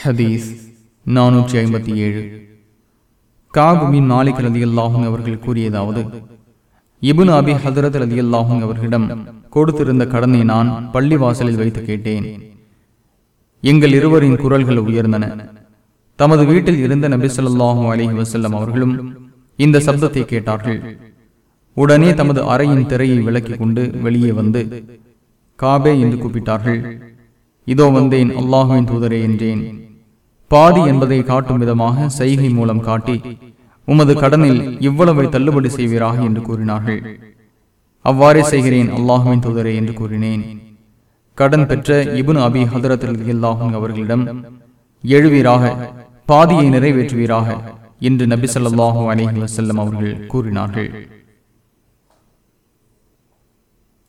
ஹதீஸ் நானூற்றி ஐம்பத்தி ஏழு. காபுமின் மாலிக் ரதி அல்லாஹும் அவர்கள் கூறியதாவது இபுன் அபி ஹதரத் ரதி அல்லாஹும் அவர்களிடம் கொடுத்திருந்த கடனை நான் பள்ளிவாசலில் வைத்து கேட்டேன். எங்கள் இருவரின் குரல்கள் உயர்ந்தன. தமது வீட்டில் இருந்த நபி சொல்லாஹும் அலைஹி வசல்லம் அவர்களும் இந்த சப்தத்தை கேட்டார்கள். உடனே தமது அறையின் திரையை விலக்கிக் கொண்டு வெளியே வந்து காபே என்று கூப்பிட்டார்கள். இதோ வந்தேன் அல்லாஹுவின் தூதரே என்றேன். பாதி என்பதை காட்டும் விதமாக செய்கை மூலம் காட்டி உமது கடனில் இவ்வளவை தள்ளுபடி செய்வீராக என்று கூறினார்கள். அவ்வாறே செய்கிறேன் அல்லாஹுவின் தூதரே என்று கூறினேன். கடன் பெற்ற இபுன் அபி ஹதரத் அல்லாஹும் அவர்களிடம் எழுவீராக பாதியை நிறைவேற்றுவீராக என்று நபி சொல்லாஹு அலைஹி வஸல்லம் அவர்கள் கூறினார்கள்.